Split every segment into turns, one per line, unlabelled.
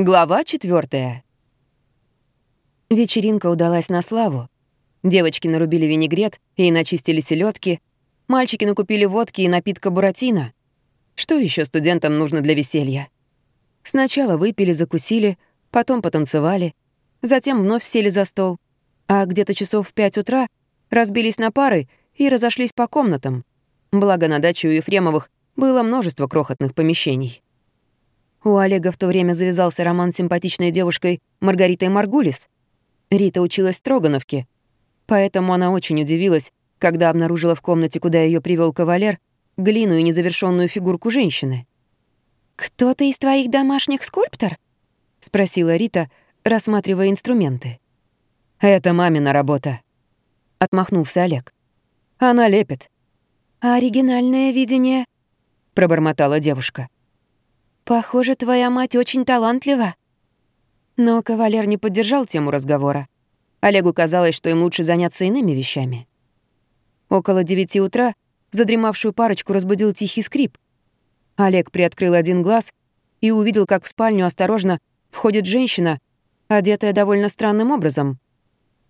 Глава четвертая. Вечеринка удалась на славу. Девочки нарубили винегрет и начистили селедки, мальчики накупили водки и напитка буратино. Что еще студентам нужно для веселья? Сначала выпили, закусили, потом потанцевали, затем вновь сели за стол, а где-то часов в пять утра разбились на пары и разошлись по комнатам. Благо на даче у Ефремовых было множество крохотных помещений. У Олега в то время завязался роман с симпатичной девушкой Маргаритой Маргулис. Рита училась в Строгановке, поэтому она очень удивилась, когда обнаружила в комнате, куда ее привел кавалер, глину и незавершенную фигурку женщины.
«Кто-то из твоих домашних скульптор?» — спросила Рита, рассматривая инструменты.
«Это мамина работа», — отмахнулся Олег. «Она лепит».
«А оригинальное видение?» — пробормотала девушка. «Похоже, твоя мать очень талантлива».
Но кавалер не поддержал тему разговора. Олегу казалось, что им лучше заняться иными вещами. Около девяти утра задремавшую парочку разбудил тихий скрип. Олег приоткрыл один глаз и увидел, как в спальню осторожно входит женщина, одетая довольно странным образом,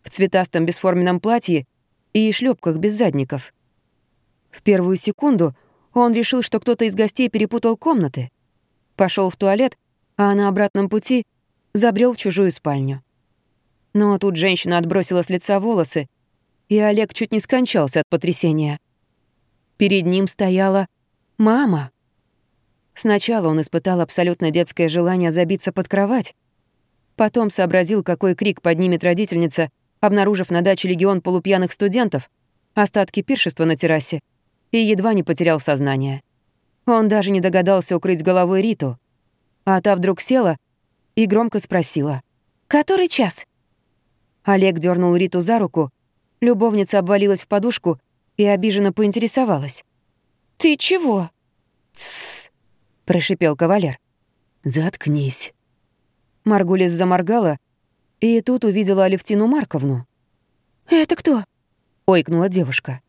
в цветастом бесформенном платье и шлепках без задников. В первую секунду он решил, что кто-то из гостей перепутал комнаты пошел в туалет, а на обратном пути забрел в чужую спальню. Но тут женщина отбросила с лица волосы, и Олег чуть не скончался от потрясения. Перед ним стояла мама. Сначала он испытал абсолютно детское желание забиться под кровать. Потом сообразил, какой крик поднимет родительница, обнаружив на даче легион полупьяных студентов, остатки пиршества на террасе, и едва не потерял сознание. Он даже не догадался укрыть головой Риту. А та вдруг села и громко спросила.
«Который час?»
Олег дернул Риту за руку, любовница обвалилась в подушку и обиженно поинтересовалась.
«Ты чего?»
«Тссс», — прошипел кавалер.
«Заткнись».
Маргулис заморгала и тут увидела Алевтину Марковну.
«Это кто?»
— ойкнула девушка.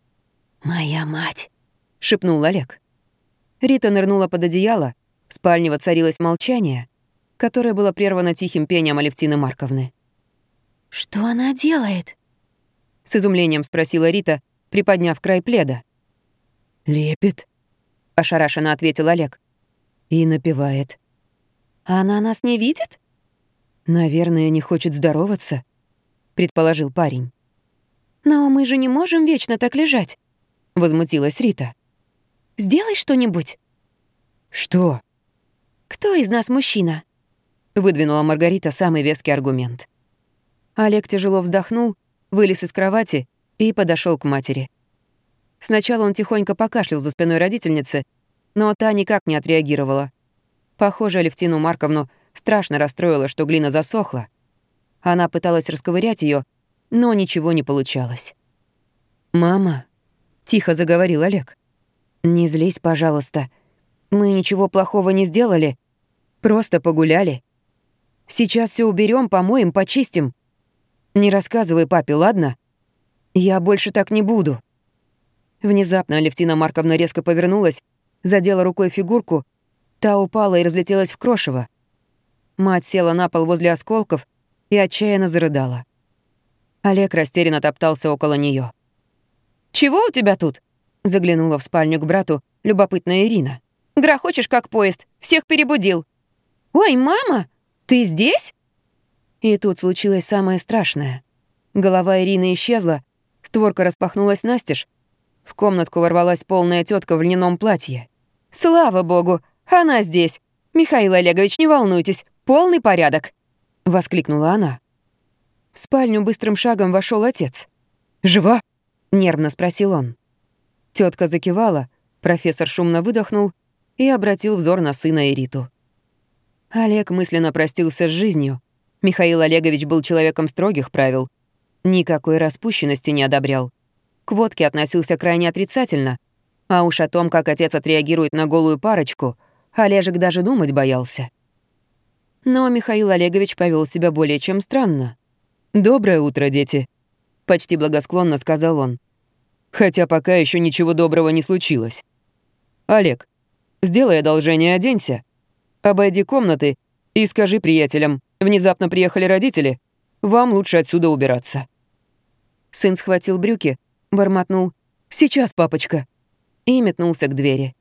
«Моя мать», —
шепнул Олег. Рита нырнула под одеяло, в спальне воцарилось молчание, которое было прервано тихим пением Алевтины Марковны.
«Что она делает?»
— с изумлением спросила Рита, приподняв край пледа.
«Лепит», —
ошарашенно ответил Олег.
«И напевает».
«А она нас не видит?»
«Наверное, не хочет здороваться», — предположил парень.
«Но мы же не можем вечно так лежать», —
возмутилась Рита.
Сделай что-нибудь».
«Что?»
«Кто из нас мужчина?»
— выдвинула Маргарита самый веский аргумент. Олег тяжело вздохнул, вылез из кровати и подошел к матери. Сначала он тихонько покашлял за спиной родительницы, но та никак не отреагировала. Похоже, Алевтину Марковну страшно расстроило, что глина засохла. Она пыталась расковырять ее, но ничего не получалось. «Мама», — тихо заговорил Олег, «Не злись, пожалуйста. Мы ничего плохого не сделали. Просто погуляли. Сейчас все уберем, помоем, почистим. Не рассказывай папе, ладно? Я больше так не буду». Внезапно Алевтина Марковна резко повернулась, задела рукой фигурку, та упала и разлетелась в крошево. Мать села на пол возле осколков и отчаянно зарыдала. Олег растерянно топтался около нее. «Чего у тебя тут?» Заглянула в спальню к брату любопытная Ирина. «Грохочешь, как поезд. Всех перебудил». «Ой, мама, ты здесь?» И тут случилось самое страшное. Голова Ирины исчезла, створка распахнулась настежь. В комнатку ворвалась полная тетка в льняном платье. «Слава богу, она здесь! Михаил Олегович, не волнуйтесь, полный порядок!» — воскликнула она. В спальню быстрым шагом вошел отец. «Жива?» — нервно спросил он. Тетка закивала, профессор шумно выдохнул и обратил взор на сына Эриту. Олег мысленно простился с жизнью. Михаил Олегович был человеком строгих правил. Никакой распущенности не одобрял. К водке относился крайне отрицательно. А уж о том, как отец отреагирует на голую парочку, Олежек даже думать боялся. Но Михаил Олегович повел себя более чем странно. «Доброе утро, дети», — почти благосклонно сказал он. Хотя пока еще ничего доброго не случилось. Олег, сделай одолжение, оденься. Обойди комнаты И скажи приятелям, внезапно приехали родители, вам лучше отсюда убираться».
Сын схватил брюки, бормотнул «Сейчас, папочка!» и метнулся к двери.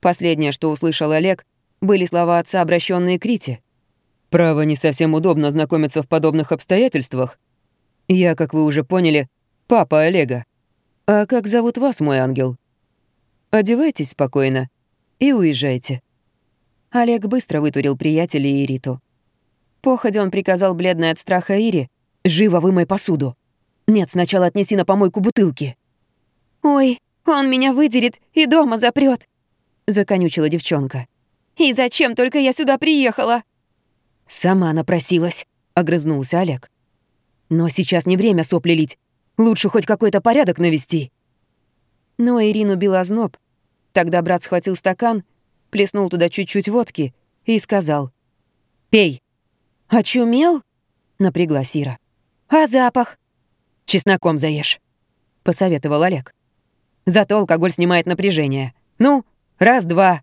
Последнее, что услышал Олег, были слова отца, обращенные к Рите.
«Право, не совсем удобно знакомиться в подобных обстоятельствах. Я, как вы уже поняли, папа Олега. А как зовут вас, мой ангел? Одевайтесь спокойно и уезжайте».
Олег быстро вытурил приятеля и Риту. Походя он приказал бледной от страха Ире «Живо вымой посуду! Нет, сначала отнеси на помойку бутылки!»
«Ой, он меня выдерет и дома запрет,
законючила девчонка.
«И зачем только я сюда приехала?»
«Сама напросилась», — огрызнулся Олег. «Но сейчас не время сопли лить. Лучше хоть какой-то порядок навести». Но Ирину бил озноб. Тогда брат схватил стакан, плеснул туда чуть-чуть водки и сказал. «Пей».
«Очумел?»
— напрягла Сира.
«А запах?»
«Чесноком заешь», — посоветовал Олег. Зато алкоголь снимает напряжение. Ну, раз-два».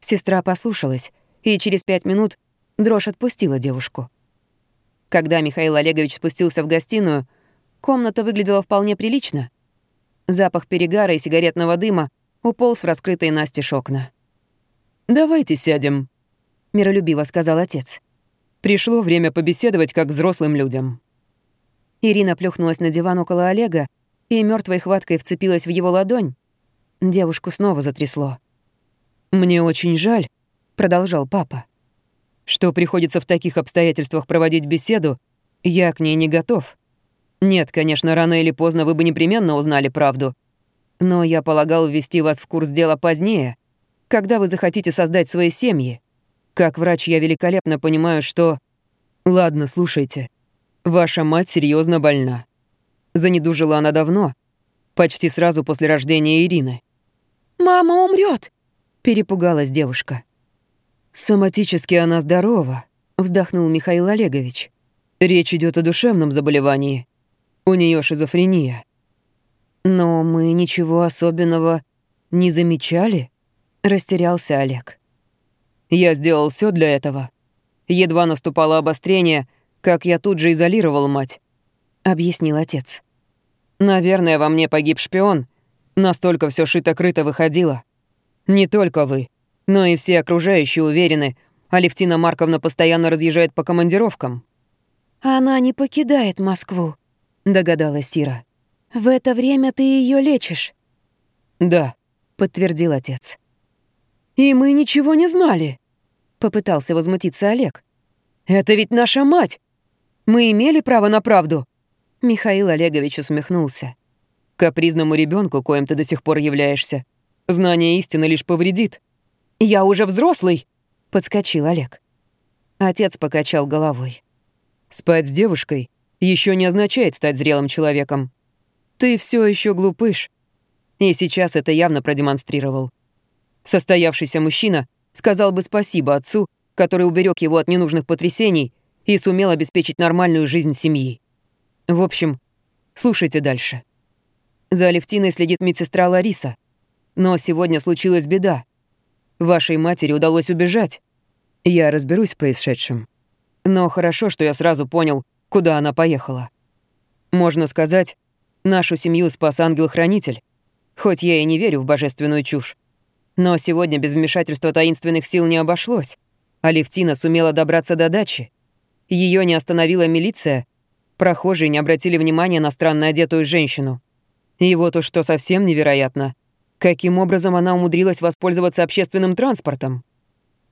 Сестра послушалась, и через пять минут дрожь отпустила девушку. Когда Михаил Олегович спустился в гостиную, комната выглядела вполне прилично. Запах перегара и сигаретного дыма уполз в раскрытые настежь окна.
«Давайте сядем», —
миролюбиво сказал отец.
«Пришло время побеседовать как взрослым людям».
Ирина плюхнулась на диван около Олега и мертвой хваткой вцепилась в его ладонь. Девушку снова затрясло.
«Мне очень жаль», — продолжал папа, «что приходится в таких обстоятельствах проводить беседу, я к ней не готов. Нет, конечно, рано или поздно вы бы непременно узнали правду, но я полагал ввести вас в курс дела позднее, когда вы захотите создать свои семьи. Как врач я великолепно понимаю, что... Ладно, слушайте. Ваша мать серьезно больна. Занедужила она давно, почти сразу после рождения Ирины.
«Мама умрет!
перепугалась девушка.
«Соматически она здорова», — вздохнул Михаил Олегович. «Речь идет о душевном заболевании. У нее шизофрения».
«Но мы ничего особенного не замечали?» — растерялся Олег.
«Я сделал все для этого. Едва наступало обострение, как я тут же изолировал мать.
— объяснил отец.
«Наверное, во мне погиб шпион. Настолько все шито-крыто выходило. Не только вы, но и все окружающие уверены, Алевтина Марковна постоянно разъезжает по командировкам».
«Она не покидает Москву», —
догадалась Сира.
«В это время ты ее лечишь».
«Да», —
подтвердил отец.
«И мы ничего не знали», —
попытался возмутиться Олег.
«Это ведь наша мать! Мы имели право на правду!»
Михаил Олегович усмехнулся.
«Капризному ребенку, коим ты до сих пор являешься, знание истины лишь повредит.
Я уже взрослый!»
— подскочил Олег. Отец покачал головой.
«Спать с девушкой еще не означает стать зрелым человеком. Ты все еще глупыш. И сейчас это явно продемонстрировал. Состоявшийся мужчина сказал бы спасибо отцу, который уберег его от ненужных потрясений и сумел обеспечить нормальную жизнь семьи. В общем, слушайте дальше. За Алевтиной следит медсестра Лариса. Но сегодня случилась беда. Вашей матери удалось убежать. Я разберусь в происшедшем. Но хорошо, что я сразу понял, куда она поехала. Можно сказать, нашу семью спас ангел-хранитель. Хоть я и не верю в божественную чушь. Но сегодня без вмешательства таинственных сил не обошлось. Алевтина сумела добраться до дачи. Ее не остановила милиция, Прохожие не обратили внимания на странно одетую женщину. И вот уж что совсем невероятно. Каким образом она умудрилась воспользоваться общественным транспортом?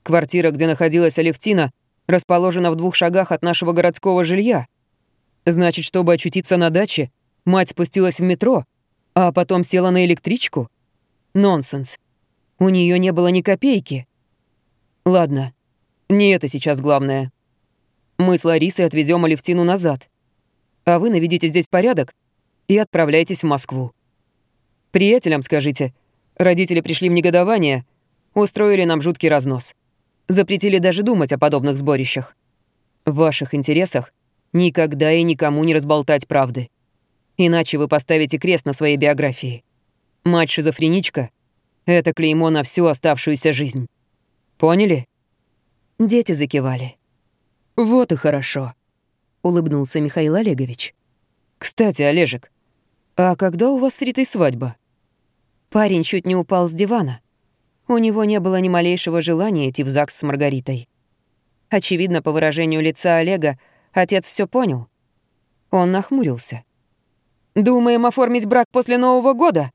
Квартира, где находилась Алевтина, расположена в двух шагах от нашего городского жилья. Значит, чтобы очутиться на даче, мать спустилась в метро, а потом села на электричку? Нонсенс. У нее не было ни копейки. Ладно, не это сейчас главное. Мы с Ларисой отвезем Алевтину назад а вы наведите здесь порядок и отправляйтесь в Москву. Приятелям скажите, родители пришли в негодование, устроили нам жуткий разнос. Запретили даже думать о подобных сборищах. В ваших интересах никогда и никому не разболтать правды. Иначе вы поставите крест на своей биографии. Мать-шизофреничка — это клеймо на всю оставшуюся жизнь. Поняли?
Дети закивали. «Вот и хорошо», — улыбнулся Михаил Олегович. «Кстати, Олежек, а когда у вас с Ритой свадьба?» Парень чуть не упал с дивана. У него не было ни малейшего желания идти в ЗАГС с Маргаритой. Очевидно, по выражению лица Олега, отец все понял. Он нахмурился. «Думаем оформить брак после Нового года?»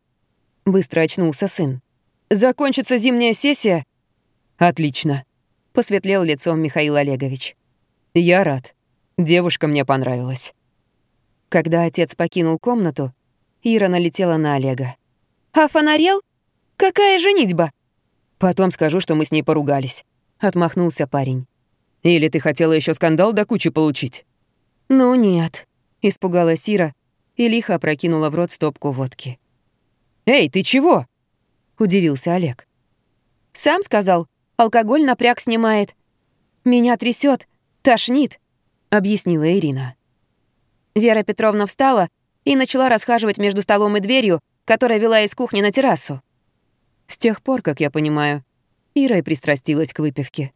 Быстро очнулся сын. «Закончится зимняя сессия?» «Отлично», — посветлел лицом Михаил Олегович. «Я рад. Девушка мне понравилась». Когда отец покинул комнату, Ира налетела на Олега.
«А фонарел? Какая женитьба?»
«Потом скажу, что мы с ней поругались», — отмахнулся парень. «Или ты хотела еще скандал до кучи получить?»
«Ну нет», —
испугалась Ира и лихо опрокинула в рот стопку водки. «Эй, ты чего?» — удивился Олег.
«Сам сказал, алкоголь напряг снимает. Меня трясет, тошнит», — объяснила Ирина. Вера Петровна встала и начала расхаживать между столом и дверью, которая вела из кухни на террасу.
С тех пор, как я понимаю, Ира и пристрастилась к выпивке.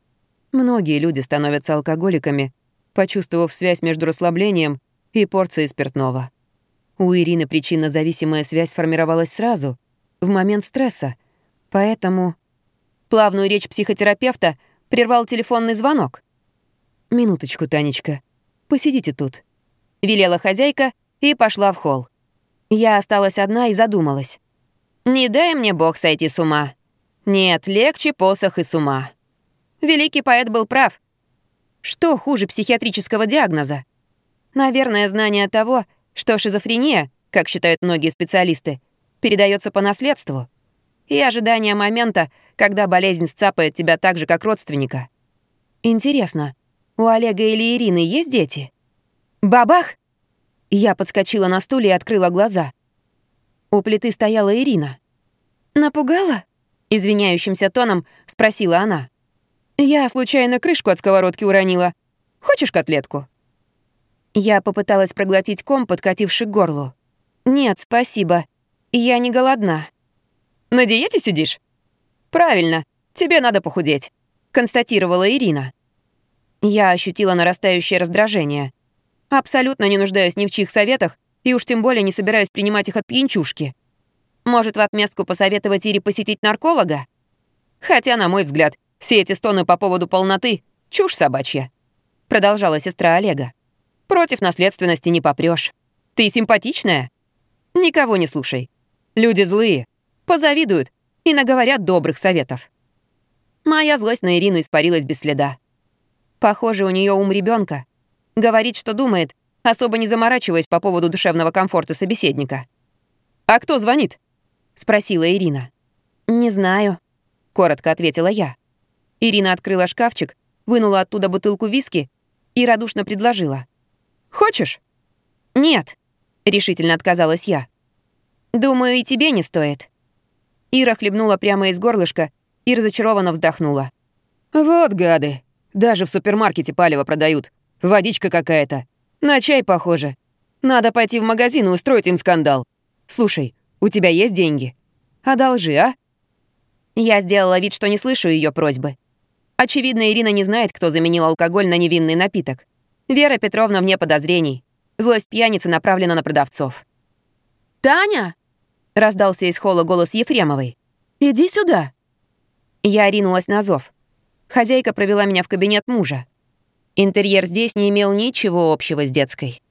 Многие люди становятся алкоголиками, почувствовав связь между расслаблением и порцией спиртного. У Ирины причинно-зависимая связь сформировалась сразу, в момент стресса, поэтому...
Плавную речь психотерапевта прервал телефонный звонок.
«Минуточку, Танечка. Посидите тут», —
велела хозяйка и пошла в холл. Я осталась одна и задумалась. Не дай мне бог сойти с ума. Нет, легче посох и с ума. Великий поэт был прав. Что хуже психиатрического диагноза? Наверное, знание того, что шизофрения, как считают многие специалисты, передается по наследству, и ожидание момента, когда болезнь сцапает тебя так же, как родственника. Интересно, у Олега или Ирины есть дети? Бабах! Я подскочила на стуле и открыла глаза. У плиты стояла Ирина. «Напугала?» — извиняющимся тоном спросила она. «Я случайно крышку от сковородки уронила. Хочешь котлетку?» Я попыталась проглотить ком, подкативший к горлу. «Нет, спасибо. Я не голодна». «На диете сидишь?» «Правильно. Тебе надо похудеть», — констатировала Ирина. Я ощутила нарастающее раздражение. Абсолютно не нуждаюсь ни в чьих советах, и уж тем более не собираюсь принимать их от пьянчушки. Может, в отместку посоветовать Ире посетить нарколога? Хотя, на мой взгляд, все эти стоны по поводу полноты — чушь собачья. Продолжала сестра Олега. Против наследственности не попрёшь. Ты симпатичная? Никого не слушай. Люди злые. Позавидуют и наговорят добрых советов. Моя злость на Ирину испарилась без следа. Похоже, у нее ум ребенка. Говорит, что думает, особо не заморачиваясь по поводу душевного комфорта собеседника. «А кто звонит?» — спросила Ирина. «Не знаю», — коротко ответила я. Ирина открыла шкафчик, вынула оттуда бутылку виски и радушно предложила. «Хочешь?» «Нет», — решительно отказалась я. «Думаю, и тебе не стоит». Ира хлебнула прямо из горлышка и разочарованно вздохнула. «Вот гады. Даже в супермаркете палево продают. Водичка какая-то. На чай похоже. Надо пойти в магазин и устроить им скандал. Слушай, у тебя есть деньги? Одолжи, а?» Я сделала вид, что не слышу ее просьбы. Очевидно, Ирина не знает, кто заменил алкоголь на невинный напиток. Вера Петровна вне подозрений. Злость пьяницы направлена на продавцов. «Таня!» — раздался из холла голос Ефремовой. «Иди сюда!» Я ринулась на зов. Хозяйка провела меня в кабинет мужа. Интерьер здесь не имел ничего общего с детской.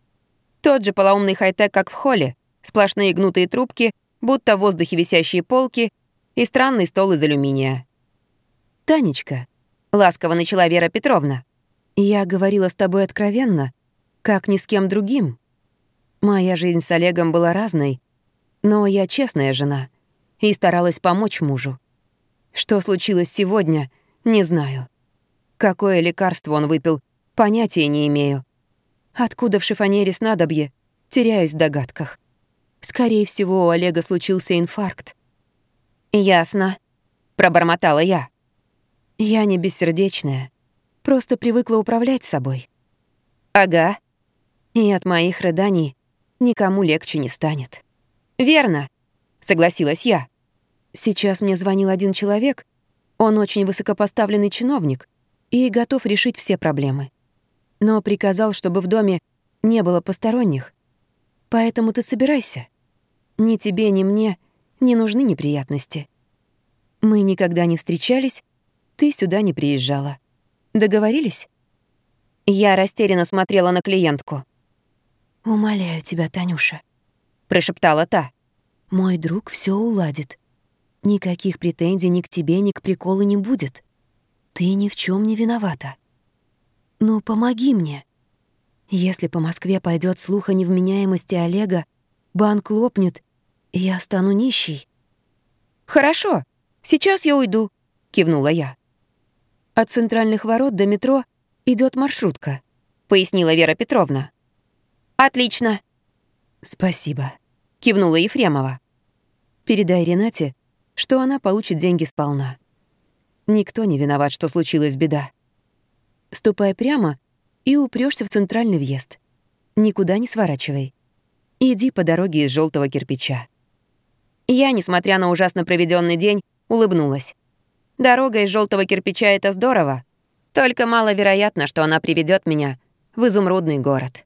Тот же полоумный хай-тек, как в холле. Сплошные гнутые трубки, будто в воздухе висящие полки и странный стол из алюминия. «Танечка», — ласково начала Вера Петровна, «я говорила с тобой откровенно, как ни с кем другим. Моя жизнь с Олегом была разной, но я честная жена и старалась помочь мужу. Что случилось сегодня, не знаю. Какое лекарство он выпил, Понятия не имею. Откуда в шифонере снадобье? Теряюсь в догадках. Скорее всего, у Олега случился инфаркт. «Ясно», — пробормотала я. «Я не бессердечная. Просто привыкла управлять собой». «Ага». И от моих рыданий никому легче не станет. «Верно», — согласилась я. Сейчас мне звонил один человек. Он очень высокопоставленный чиновник.
и готов решить все проблемы. Но приказал, чтобы в доме не было посторонних. Поэтому ты собирайся. Ни тебе, ни мне не нужны неприятности. Мы никогда не встречались, ты сюда не приезжала. Договорились?
Я растерянно смотрела на клиентку.
«Умоляю тебя, Танюша», —
прошептала та.
«Мой друг все уладит. Никаких претензий ни к тебе, ни к приколу не будет. Ты ни в чем не виновата. Ну, помоги мне. Если по Москве пойдет слух о невменяемости Олега, банк лопнет, и я стану нищей».
«Хорошо, сейчас я уйду», — кивнула я.
«От центральных ворот до метро идет маршрутка», —
пояснила Вера Петровна. «Отлично».
«Спасибо», —
кивнула Ефремова.
«Передай Ренате, что она получит деньги сполна. Никто не виноват, что случилась беда. Ступай прямо и упрёшься в центральный въезд. Никуда не сворачивай. Иди по дороге из желтого кирпича.
Я, несмотря на ужасно проведенный день, улыбнулась. Дорога из желтого кирпича — это здорово. Только маловероятно, что она приведет меня в изумрудный город.